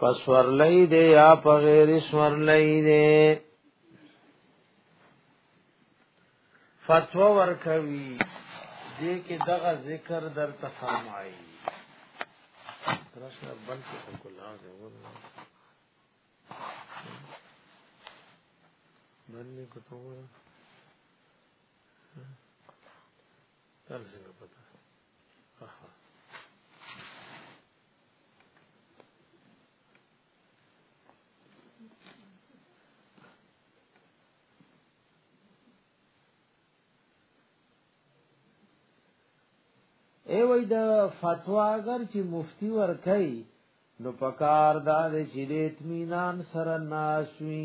پس ورلئی دے یا پا غیر اس ورلئی دے فتوا ورکوي دې کې دغه ذکر در تفرمایي ترشه بل څه کولا دی ورنه بل نه کوته تل څنګه پتا اها ای وای د فتوا اگر چې مفتی ور کوي نو پکار دا چې د اطمینان سره ناشوي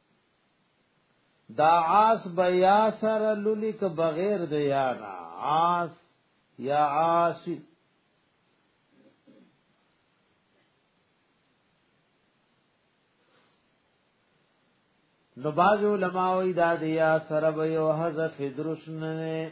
دا عاص بیا سره لولی ک بغیر د یا نا عاص یا عاص نو باز علماء وی دا دیا سره به یو حذف درس نه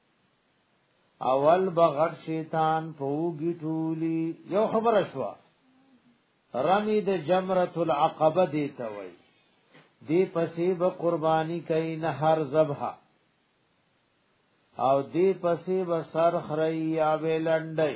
اول بغټ شیطان پوګی ټولی یو خبر شو رمی د جمرۃ العقبه دی ته وای دی پسې به قربانی کوي نه هر ذبح او دی پسې به سر خری یا ویلندای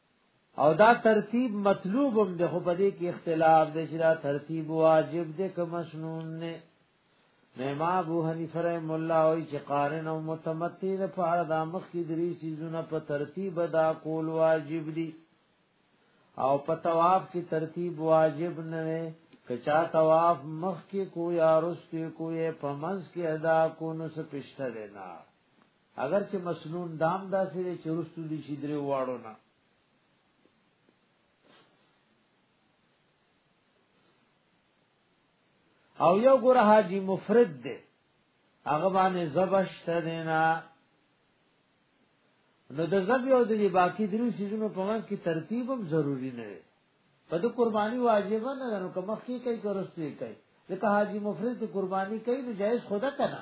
او دا ترتیب مطلوب هم ده خو په دې کې اختلاف دی چې دا ترتیب واجب دی که مسنون نه مما ابو حنیفه رحم الله او چې قارن او متمتی نه په اړه د مخ کې درې سيزونه په ترتیب ادا کول واجب دي او په طواف کې ترتیب واجب نه وي کچا طواف مخ کې کو یا رست کو یا پمز کې ادا کو نو څه پښته نه اگر چې مسنون دام داسې دی چې رستو دي شي درې واړو نه او یو ګره حاجی مفرد دی هغه باندې زبشت دینا نو د زب یو دی باقی درو سيزونو په منځ کې ترتیب هم ضروری نه دی په د قرباني واجب نه نو کوم مخکې کوي کورستي کوي ځکه حاجی مفرد قرباني کوي نو جایز خدا کنه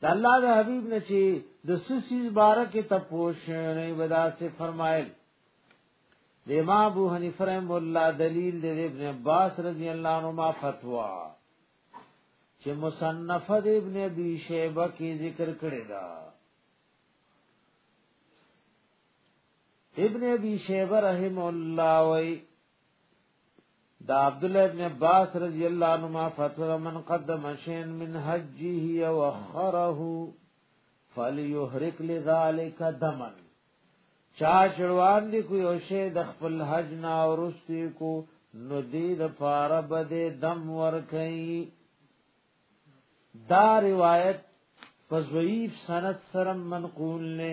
د الله د حبيب نه چې د سسي بارک ته پوښ نه ودا سي فرمایل د امام ابو حنیفه رحم الله دلیل د ابن عباس رضی الله عنهما فتوا چې مصنف د ابن ابي شيبه کې ذکر کړی دا ابن ابي شيبه رحم الله وی دا عبد الله ابن عباس رضی الله عنهما فتوا من قدم شین من حجه وخره فليهرق لذلك دما چا شروان دی کو یو شی د خپل حج نا ورستی کو نو دی د پاره بده دم ور کوي دا روایت په ضعیف سند سره منقول نه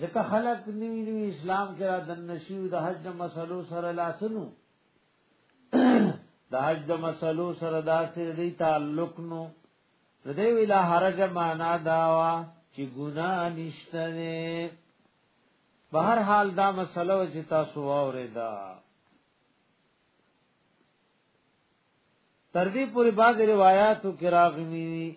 ځکه خلک نیوی نیوی اسلام کې را دن نشیو د حج د مسلو سره لاسنو د حج د مسلو سره داسې دی تعلق نو دې ویلا حرج معنا داوا چې ګنا نشته نه په هر حال دا مسله چې تاسو واورېدا تر دې پورې بعد روایتو کې راغلي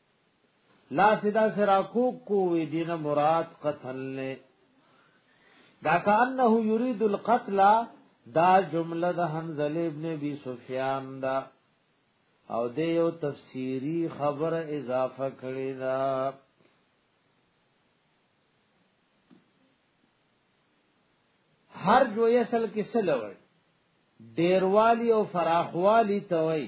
لا سدا سرا کو کو وی دین مراد قتل نه دا کانه یرید القتل دا جمله د حنزل ابن ابي سفيان دا او د یو تفسیری خبر اضافه کړی دا هر جو یسل کې سلوړ ډیروالی او فراخوالی توي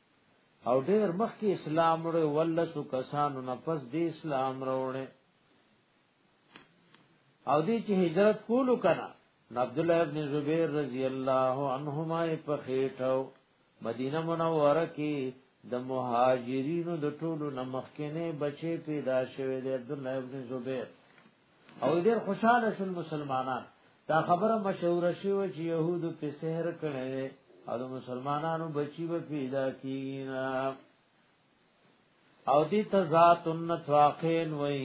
او ډیر مخکې اسلام وروړي ولسو کسانو نه پس دی اسلام وروړي او دی چې هجرت کولو کنا عبد الله ابن زبیر رضی الله عنهما په خېټو مدینه منوره کې د مهاجرینو د ټولو نمخکینه بچي پیدا شوه د عبد الله ابن زبیر او ډیر خوشاله شول مسلمانان دا خبره مشهور شوه چې يهودو په سحر کړي او د مسلمانانو بچي به پیدا کینا او دې تزات النتواقین وای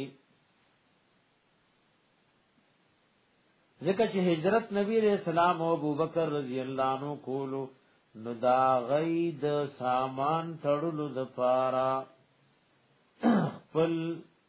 ځکه چې هجرت نبی رسول سلام او ابوبکر رضی الله عنه کولو نو دا غید سامان تړلو د پارا خپل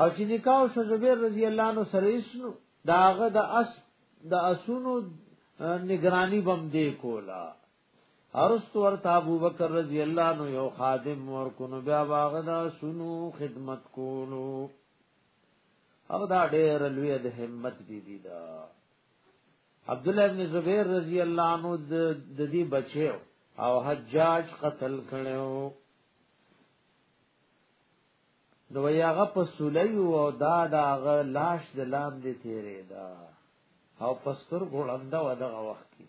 او چې نکاح شو زبیر رضی الله عنه سره اسنو داغه د اس د اسونو نگرانی بم دی کولا ارست ورته ابو بکر رضی الله عنه یو خادم ور کو نو بیا باغ دا سنو خدمت کولو او دا ډېر لوی د همت دی دی دا عبد الله ابن زبیر رضی الله عنه د دې بچو او حجاج قتل کړو نو یاغه په سولې او دا داغه لاش د لام دې تیرې دا او پستر ګړنده و دغه وخت کې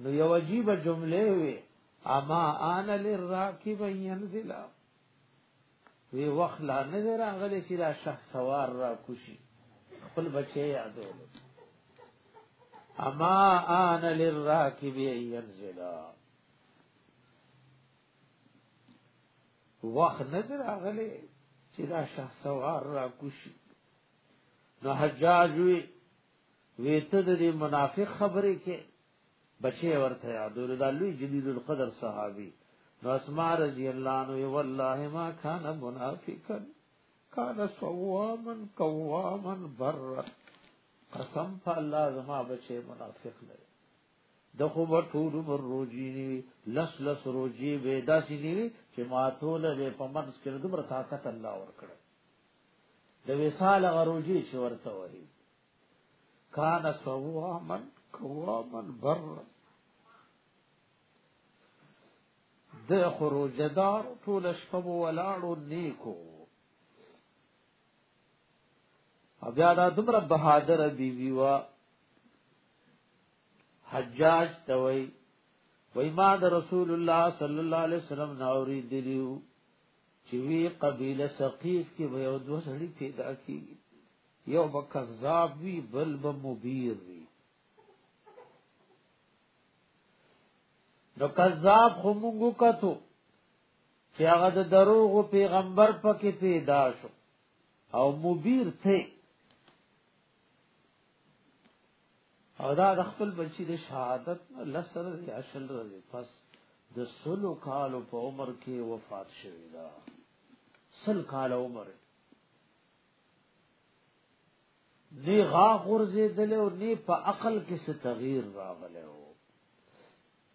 نو یو عجیب جمله وي اما ان للراکب ينزل وی وخت لا نه راغلی چې دا شخص سوار را کوشي خپل بچي یادو اما ان للراکب ينزل وخت نه راغلی چې دا شخص سوار را کوشي نو حجاج وی ویته د دې منافق خبرې کې بچي ورته یادول دا لوی جلیل القدر صحابي نو اسماء رضی الله عنه والله ما كان منافقا كان صواما قواما برا قسم په الله زما بچي منافق نه د خو به ټول عمر روزي نیوي لس لس روزي به داسې نیوي چې ما ټول به په منځ کې د دومره طاقت الله ورکړ د وصال غروجي چې ورته وایي کان سوامن کوامن بر د خروجدار ټول شپه ولاړو نیکو بیا دا دومره بهادر بیوی وا حجاج توي وای ما د رسول الله صلی الله علیه وسلم ناوري دیو چې وی قبيله ثقيف کې به یو دوه سړي پیدا کی یو به کذاب وی بل به مبیر وی نو کذاب خو موږ کتو چې هغه د دروغ پیغمبر پکې پیدا شو او مبیر ته او دا د خپل بچی د شهادت لسر یا شل ورځې پس د سلو کالو په عمر کې وفات شوی دا سل کال عمر نه غا غرزه دل او نه په عقل کې څه تغییر راغله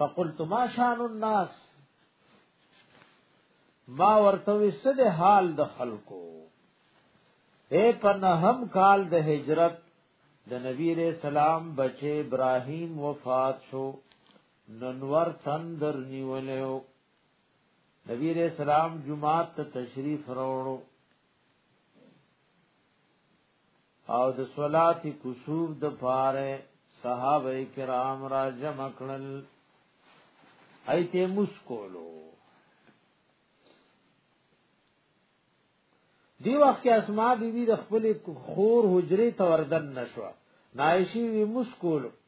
فقلت ما شان الناس ما ورته وسد حال د خلکو اے پنهم کال د هجرت د نبی علیہ السلام بچے ابراهیم وفات شو ننور تندر نیولیو نبی علیہ السلام جمعات ته تشریف راوړو او د صلات کسوف د پاره صحابه کرام را جمع کړل ایته مشکولو دی وخت کې اسماء بیبي د خپل خور حجره ته وردن نشو نایشي وی مشکولو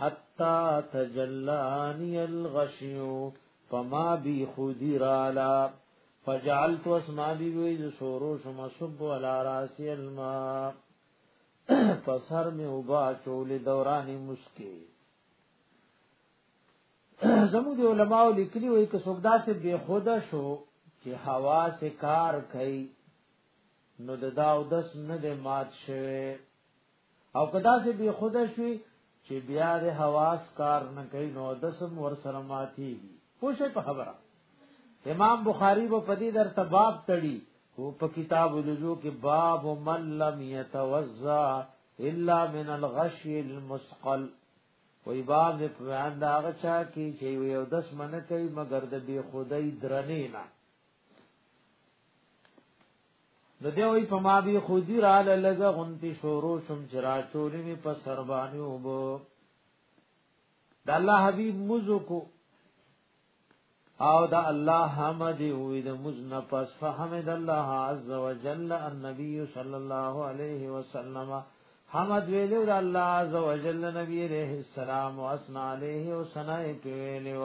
حتا تجلانی الغشیو فما بی خودی رالا فجعلت اسما بی وی سورو شم صب علی راسی الماء پسر می وبا چول دوران مسکی زمو دی علماء لیکلی وی که سوګدا سے بے خود شو چې هوا سے کار کوي نو د داو دس نه د مات شوه او کدا سي به خود شوي چې بیا د حواس کار نه کوي نو دسم ور سره ماتي پوښي په خبره امام بخاری و پدی در تباب تړي او په کتاب الوجو کې باب من لم يتوزا الا من الغشي المثقل وی باب د پیان دا غچا کی چې یو دس منه کوي مگر د بی خدای درنې نه د دې وی په ما بي خودي را لږ غنتی شورو شم چرا چولی می په سر باندې وبو د الله حبيب مزکو او د الله حمد وی د مزن پس فحمد الله عز وجل النبي صلى الله عليه وسلم حمد ویلو د الله عز وجل نبی عليه السلام واسنا عليه وسنا ویلو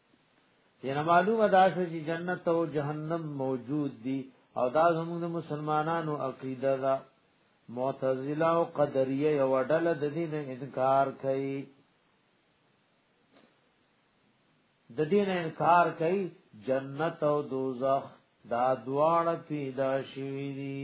ینا معلومه دا چې جنت او جهنم موجود دي او دا زموږ مسلمانانو عقیده ده معتزله او قدریه یو ډله د دین انکار کوي د دین انکار کوي جنت او دوزخ دا دواړه پیدا شوی دي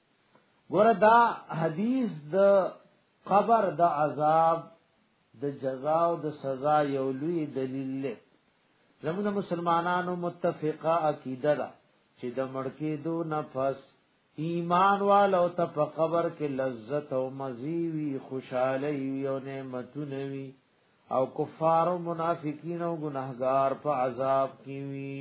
ګوره دا حدیث د قبر د عذاب د جزا او د سزا یو لوی دلیل دی زموږ مسلمانانو متفقه عقیده ده چې د مړکی دو نفس ایمان والو ته په قبر کې لذت او مزي وي خوشحالي وي او نعمتونه وي او کفار او منافقین او ګناهګار په عذاب کې وي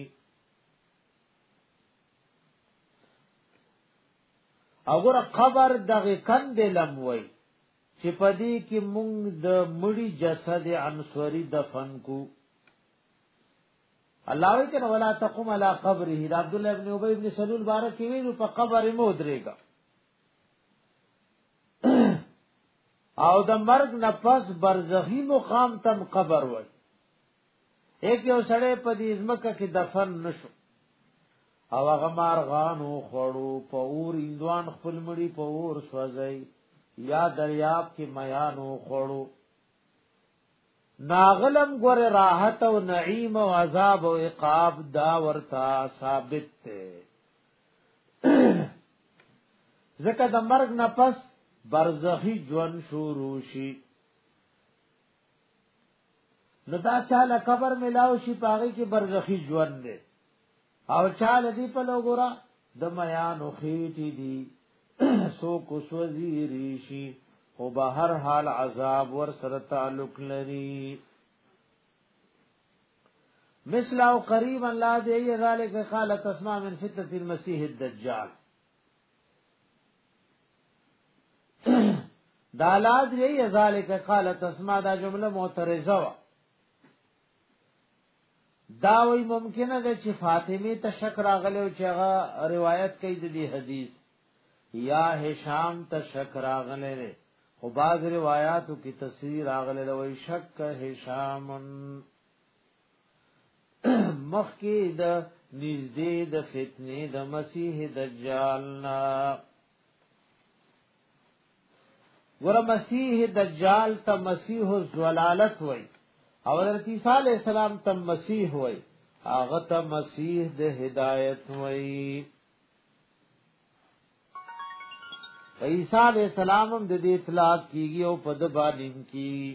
اگر قبر دغه کند لم وای چې پدې کې مونږ د مړی جسد انصوري دفن کو الله وی کنه ولا تقوم علی قبره د عبد الله ابن ابی ابن سلول بارک ویلو په قبر مو درېګا او د مرگ نه پس برزخی مقام تم قبر وای یک یو سړی په دې ځمکه کې دفن نشو او هغه مارغانو خړو په اور اندوان خپل مړي په اور سوځي یا دریاب کې میانو خړو ناغلم ګور راحت او نعیم او عذاب او عقاب دا ورتا ثابت ته زکه د مرګ نه پس برزخی ژوند شروع شي نو دا چاله قبر ملاو شي پاغي کې برزخی ژوند دی او چاله دی په لوګورا د میان خېټي دی سو کو سوزی ریشی او به هر حال عذاب ور سره تعلق لري مثل او قریب الله دې ذالک قال تسمع من فتنه المسيح الدجال دا لاز یې ذالک قال تسمع دا جمله معترضه وا دا وی ممکنه ده چې فاطمه ته شک راغلی او چې هغه روایت کوي د دې حدیث یا هشام ته شک راغلی دی او باز روایتو کې تصویر راغلی دی وی شک هشام مخکې د نږدې د فتنې د مسیح دجال نه ور مسیح دجال ته مسیح الزلالت وای او حضرت عیسی علی السلام ته مسیح وای هغه ته مسیح د هدایت وای عیسی علی السلام هم د دې اطلاق کیږي او په د باندې کیږي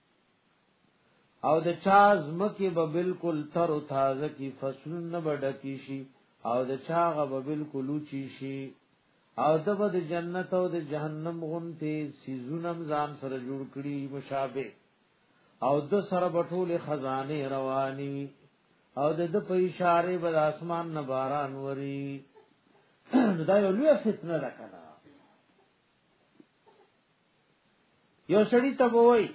او د چا زمکه به بالکل تر او تازه کی فصلون نه بډکی شي او د چا غ به بالکل چی شي او د بد جنت او د جهنم غونته سيزونم ځان سره جوړ کړي مشابه او د سره بټول خزانه رواني او د د په اشاره بل اسمان نه باران وري دا یو لوی فتنه ده کنه یو سړی ته وای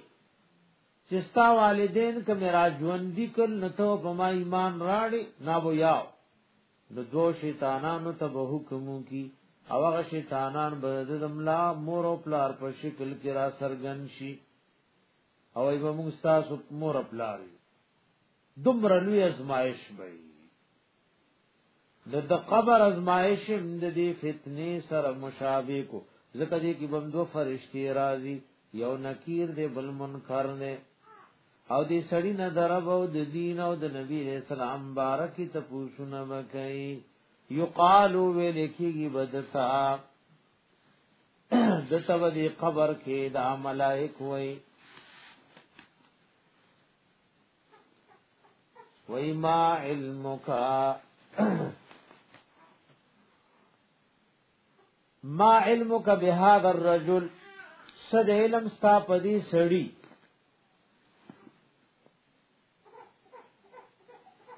چې ستا والدین که میرا ژوند دي کړ نو ته په ما ایمان راړي نه بو یاو د دوه شیطانانو ته به حکم کی او هغه شیطانان به د ملا مور او پلار په شکل کې را سرګن شي او ای به موږ تاسو مور او پلار دومره لوی ازمایش به د د قبر ازمایش د دې فتنې سره مشابه کو ځکه دې کې بم دو فرشتي راځي یو نکیر دې بل منکر نه او دې سړی نه درب او د دین او د نبی اسلام بارکی ته پوښونه وکړي یقالو ویل کېږي بدتا د تب دې قبر کې د ملائک وای وای ما علمک ما علمک بهذا الرجل صد علم ستا پدی سړی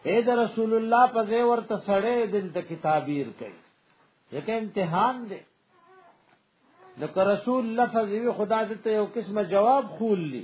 اے دا رسول الله په زی ورته سړی دل ته کتابیر کوي یکه امتحان دی نو که رسول لفظ وی خدا دې ته یو قسمه جواب خول لی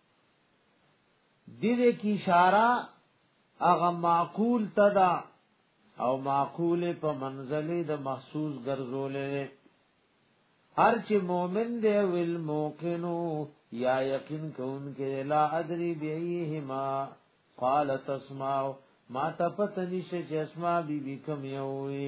دې دې کی اشاره هغه معقول تدا او معقول په منزله د محسوس ګرځولې هر چې مؤمن دی ویل موقنو یا یقین کون کې لا ادری بیهما قال تسمع ما تپتنی شې چې اسما بی بی کم یوي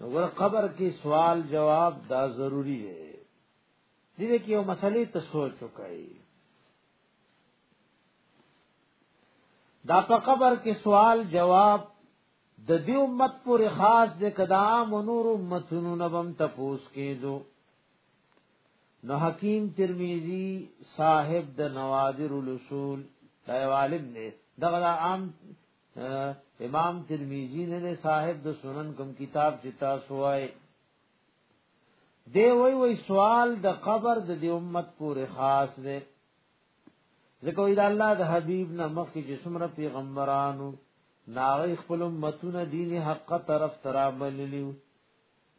نو قبر کې سوال جواب دا ضروری دی دې کې یو مسلې ته سوچ وکړئ دا په قبر کې سوال جواب د دې امت پورې خاص د کدام نور امتونو نبم تفوس کېدو نو حکیم ترمذی صاحب د نوادر الاصول دا عالم دی دغه عام امام ترمذی نه صاحب د سنن کوم کتاب چې تاسو وای دی وای وای سوال د قبر د دی امت پورې خاص دی ځکه وای د الله د حبیب نه مخکې چې څومره پیغمبرانو ناغی خپل امتونه دین حق طرف ترا بللیو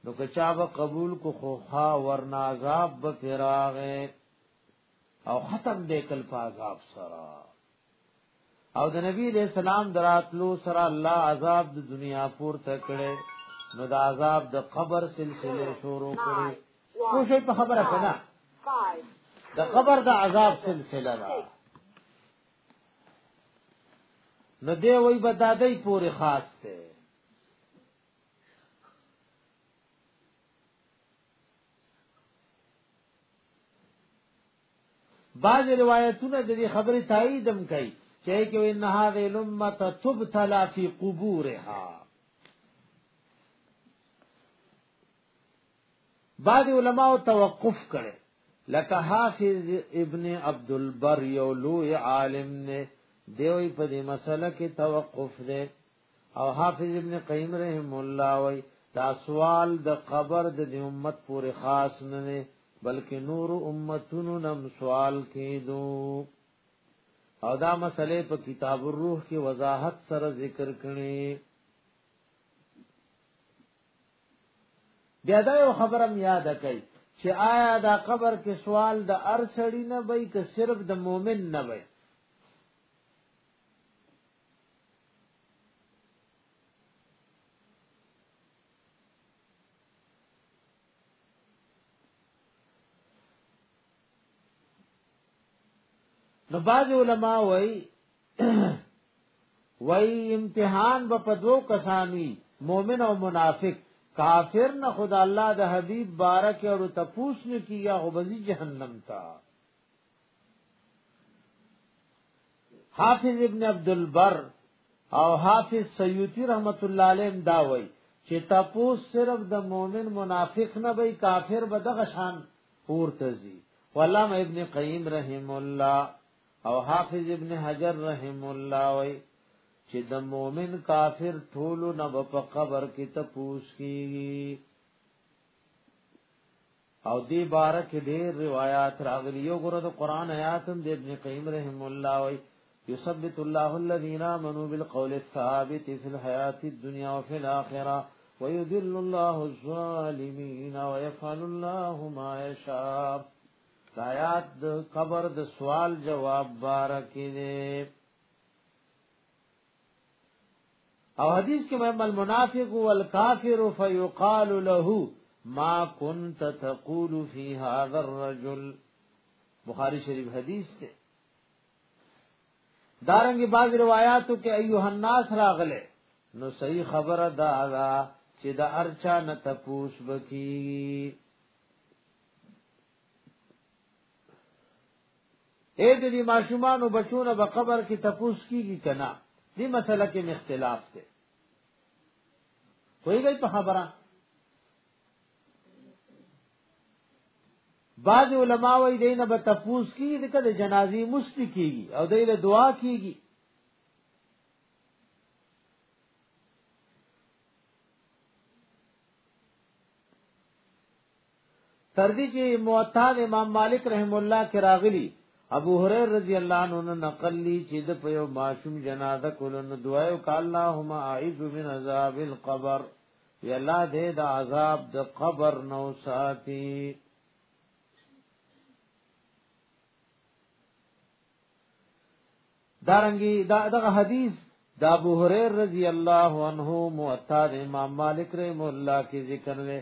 نو که چا به قبول کو خو خا ورنا عذاب به فراغه او ختم به کل په عذاب سره او د نبی علیہ السلام دراتلو سره الله عذاب د دنیا پور تکړه نو د عذاب د قبر سلسله شروع کړي کوشش په خبره کړه د قبر د عذاب سلسله ده نو دی وای بدادای پوری خاص ته بعض روایتونه د دې خبرې تایید هم کوي چې کې ان هذه الامه تبتلا فی قبورها بعض علماء توقف کړي لکه حافظ ابن عبد البر یو لوی عالم نه دیوی په دې مسله کې توقف ده او حافظ ابن قیم رحم الله وی دا سوال د قبر د دی امت پورې خاص نه نه بلکې نور امتونو نم سوال کېدو او دا مسئله په کتاب الروح کې وضاحت سره ذکر کړي بیا دا یو خبرم یاد کړئ چې آیا دا قبر کې سوال د ارسړی نه وای که صرف د مؤمن نه وای نو باز علماء وای وای امتحان به په دوو کسانی مؤمن او منافق کافر نه خدا الله د حبیب بارک او تپوس نه کیږي او بزی جهنم ته حافظ ابن عبد البر او حافظ سیوطی رحمت الله علیه دا وای چې تاسو صرف د مؤمن منافق نه وای کافر به دغه شان پورته زی ولام ابن قیم رحم الله او حافظ ابن حجر رحم الله وای چې د مؤمن کافر ټولو نه په قبر کې تپوس کیږي او دی بارک ډیر روایت راغلی یو ګره د قران آیاتم د ابن قیم رحم الله وی یثبت الله الذين امنوا بالقول الثابت في الحیات الدنيا وفي الاخره ويذل الله الظالمين ويفعل الله ما يشاء آیات د قبر د سوال جواب بارک دی او حدیث کې مې المنافق والکافر فیقال له ما كنت تقول في هذا الرجل بخاری شریف حدیث ته دارنګي بعض روایتو کې ایوه الناس راغله نو صحیح خبره دا دا چې دا ارچا نه تپوس بکی اې د دې ماشومان او بچونه په قبر کې تپوس کیږي کنا دې مسله کې اختلاف دی کوئی گئی په خبره بعض علما وایي دین به تپوس کیږي د کله جنازي مستی کیږي او دې له دعا کیږي تر دې چې موطا امام مالک رحم الله کې راغلی ابو هريره رضی الله عنه نقل لي چې د په یو معصوم جنازه کولن دعایو ک اللهم اعذ من عذاب القبر یا الله دې د عذاب د قبر نو ساتي دارنګي دا دغه حدیث دا ابو هريره رضی الله عنه موطا امام مالک رحم الله کې ذکر لري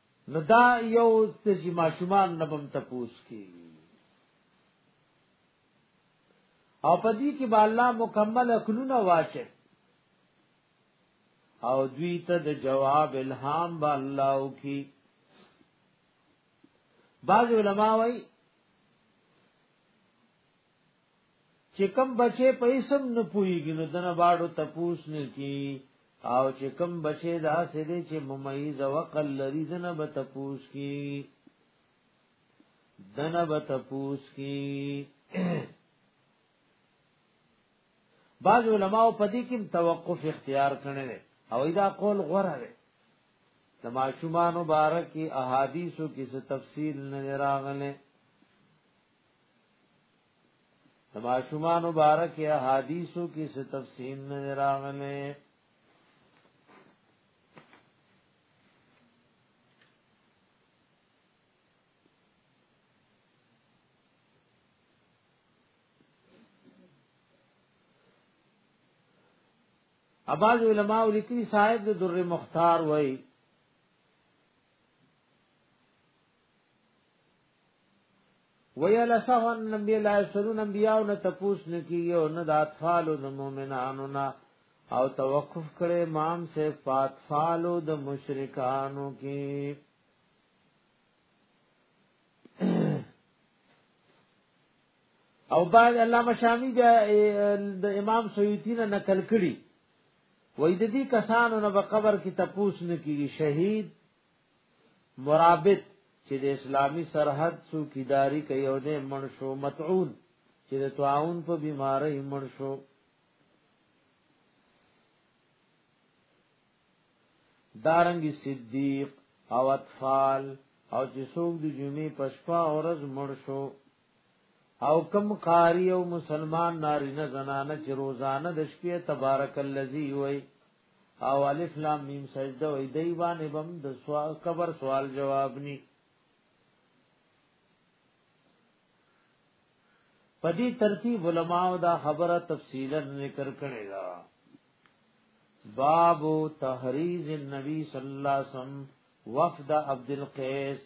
نو دا یو د چې ماشومان نبم تپوس کی او پدې کې با الله مکمل عقلونه واچي او دوی ته د جواب الهام با الله او کی بعض علما وایي چې کم بچې پیسم نه پويږي نو دنه باړو تپوس نه کی او چې کم بچې دا سې دې چې ممیز او عقل لري دنه به تپوس کی دنه به تپوس کی بعض علماء په دې کې توقف اختیار کړي او دا قول غوره دی د ماشومان مبارک کی احادیثو کې څه تفصیل نه راغله ما شومان مبارک احادیثو کې څه تفصیل نه راغله اباز علماء لیکي صاحب د در مختار وای ویل سهون نبی لا سرون انبیاء نه تپوس نکی او نه د اطفال د مؤمنانو نه او توقف کړي امام سے فاطفال د مشرکانو کې او بعد علامه شامی د امام سیوطی نه نقل کړي وای د دې کسانو نه په قبر کې تپوس نکیږي شهید مرابط چې د اسلامی سرحد څوکیداری کوي او د منشو متعون چې د تعاون په بیماری منشو دارنګ صدیق او اطفال او چې څوک د جمعې په شپه او ورځ مړ شو او کم قاری او مسلمان نارینه زنانه چې روزانه د شپې تبارک الذی وای او الف لام میم سجده وای دی باندې بم د سوال قبر سوال جواب ني پدی ترتیب علماء دا خبره تفصیلا ذکر کړی دا باب تحریز النبی صلی الله علیه وسلم وفد عبد القیس